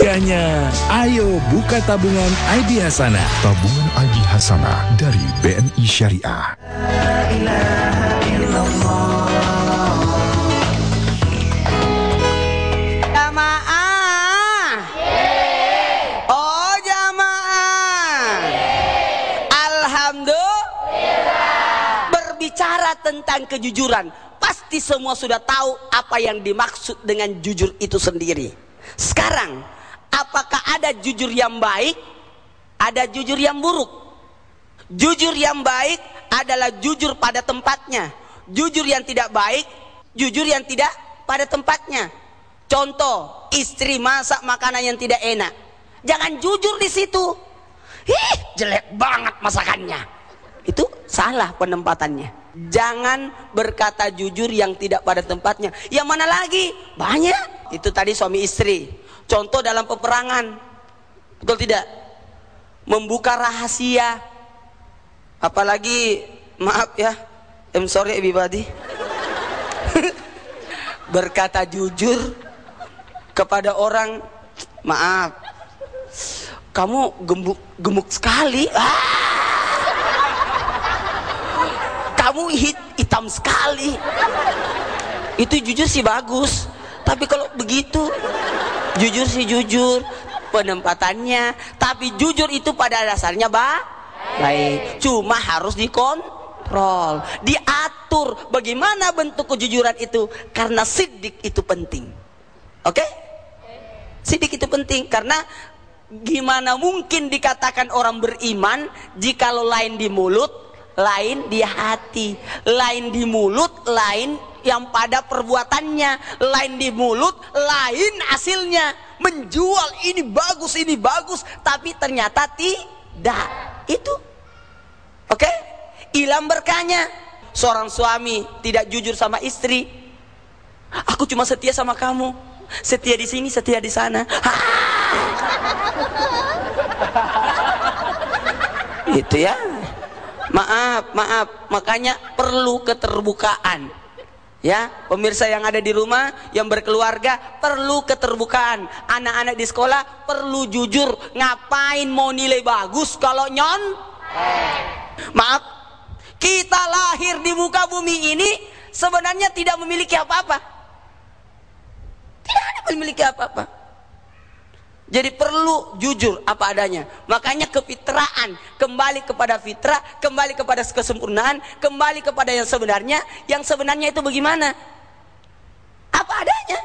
Hanya, ayo buka tabungan IB Hasanah. Tabungan IB Hasanah dari BNI Syariah. Jamaah. Oh jamaah. Alhamdulillah. Berbicara tentang kejujuran, pasti semua sudah tahu apa yang dimaksud dengan jujur itu sendiri. Sekarang, apakah ada jujur yang baik? Ada jujur yang buruk. Jujur yang baik adalah jujur pada tempatnya. Jujur yang tidak baik, jujur yang tidak pada tempatnya. Contoh, istri masak makanan yang tidak enak. Jangan jujur di situ. Ih, jelek banget masakannya. Itu salah penempatannya. Jangan berkata jujur yang tidak pada tempatnya. Yang mana lagi? Banyak. Itu tadi suami istri. Contoh dalam peperangan. Betul tidak? Membuka rahasia. Apalagi, maaf ya. I'm sorry everybody. berkata jujur kepada orang maaf kamu gemuk gemuk sekali ah! kamu hit, hitam sekali itu jujur sih bagus tapi kalau begitu jujur sih jujur penempatannya. Tapi jujur itu pada dasarnya bah baik. Cuma harus dikontrol diatur bagaimana bentuk kejujuran itu karena sidik itu penting. Oke? Okay? Sidik itu penting karena gimana mungkin dikatakan orang beriman jikalau lain di mulut, lain di hati, lain di mulut, lain yang pada perbuatannya, lain di mulut, lain hasilnya. Menjual ini bagus, ini bagus, tapi ternyata tidak. Itu. Oke? Okay? Hilang berkahnya. Seorang suami tidak jujur sama istri. Aku cuma setia sama kamu setia di sini, setia di sana. Itu ya. Maaf, maaf. Makanya perlu keterbukaan. Ya, pemirsa yang ada di rumah, yang berkeluarga perlu keterbukaan. Anak-anak di sekolah perlu jujur. Ngapain mau nilai bagus kalau nyon? Maaf, kita lahir di muka bumi ini sebenarnya tidak memiliki apa-apa. Tidak ada memiliki apa-apa. Jadi perlu jujur apa adanya. Makanya kefitraan kembali kepada fitrah, kembali kepada kesempurnaan, kembali kepada yang sebenarnya. Yang sebenarnya itu bagaimana? Apa adanya.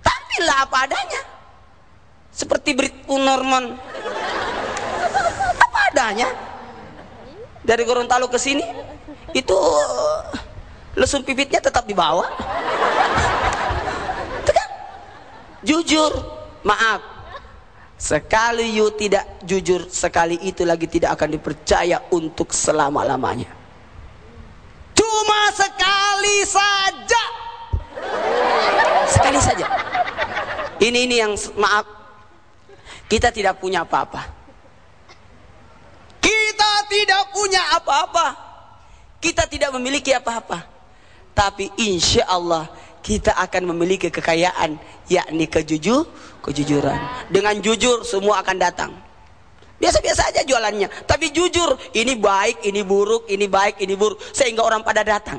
Tampillah apa adanya. Seperti Britpun Norman. Apa adanya. Dari Gorontalo ke sini itu lesung pipitnya tetap di bawah jujur maaf. Sekali you tidak jujur sekali itu lagi tidak akan dipercaya untuk selama-lamanya. Cuma sekali saja. Sekali saja. Ini ini yang maaf. Kita tidak punya apa-apa. Kita tidak punya apa-apa. Kita tidak memiliki apa-apa. Tapi insya Allah kita akan memiliki kekayaan yakni kejujur kejujuran. Dengan jujur semua akan datang. Biasa-biasa aja jualannya. Tapi jujur ini baik ini buruk ini baik ini buruk sehingga orang pada datang.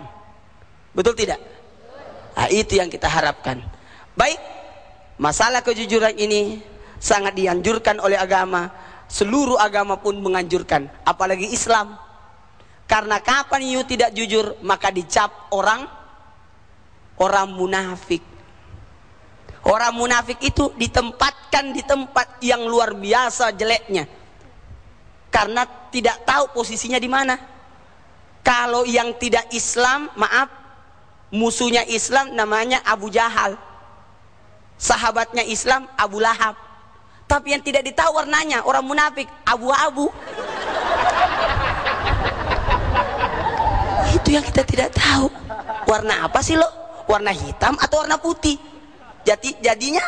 Betul tidak? Nah, itu yang kita harapkan. Baik masalah kejujuran ini sangat dianjurkan oleh agama. Seluruh agama pun menganjurkan apalagi Islam. Karena kapan you tidak jujur maka dicap orang orang munafik. Orang munafik itu ditempatkan di tempat yang luar biasa jeleknya. Karena tidak tahu posisinya di mana. Kalau yang tidak Islam, maaf, musuhnya Islam namanya Abu Jahal. Sahabatnya Islam Abu Lahab. Tapi yang tidak ditahu warnanya orang munafik abu-abu. Itu yang kita tidak tahu. Warna apa sih lo? Warna hitam atau warna putih? Jadi jadinya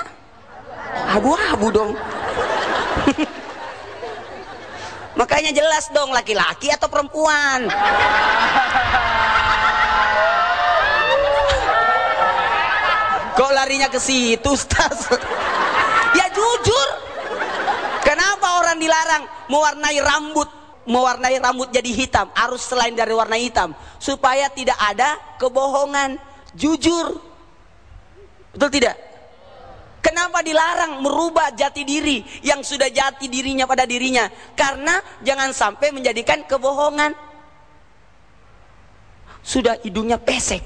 abu-abu dong. Makanya jelas dong laki-laki atau perempuan? Kok larinya ke situ Ustaz? Ya dilarang mewarnai rambut mewarnai rambut jadi hitam? Harus selain dari warna hitam. Supaya tidak ada kebohongan jujur betul tidak Kenapa dilarang merubah jati diri yang sudah jati dirinya pada dirinya? Karena jangan sampai menjadikan kebohongan. Sudah hidungnya pesek,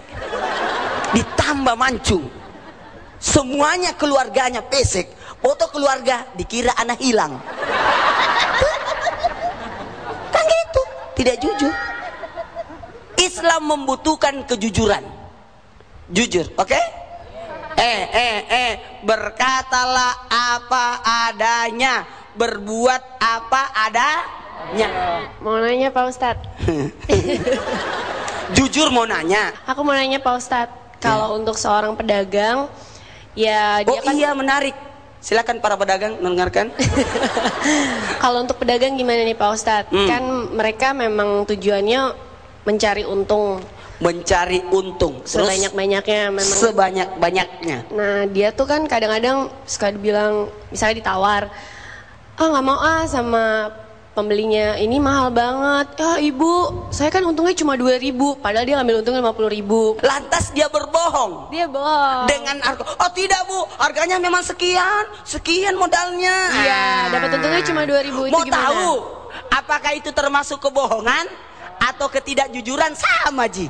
ditambah mancung. Semuanya keluarganya pesek. Foto keluarga dikira anak hilang. Kan gitu, tidak jujur. Islam membutuhkan kejujuran. Jujur, oke? Okay? eh eh eh berkatalah apa adanya berbuat apa adanya mau nanya Pak Ustadz jujur mau nanya aku mau nanya Pak Ustadz kalau ya. untuk seorang pedagang ya oh kan... iya menarik silakan para pedagang mendengarkan kalau untuk pedagang gimana nih Pak Ustadz hmm. kan mereka memang tujuannya mencari untung mencari untung. Sebanyak-banyaknya memang. sebanyak-banyaknya. Nah dia tuh kan kadang-kadang suka dibilang misalnya ditawar ah nggak mau ah sama pembelinya. Ini mahal banget. Ya ibu saya kan untungnya cuma dua ribu padahal dia ngambil untungnya lima puluh ribu. Lantas dia berbohong? Dia bohong. Dengan harga oh tidak bu harganya memang sekian sekian modalnya. Iya dapat untungnya cuma dua ribu itu mau gimana? tahu apakah itu termasuk kebohongan atau ketidakjujuran sama Ji.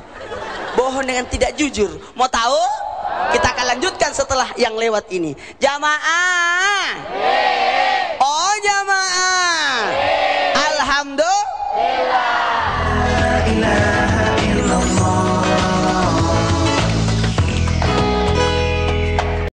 Bohong dengan tidak jujur. Mau tahu? Kita akan lanjutkan setelah yang lewat ini. Jamaah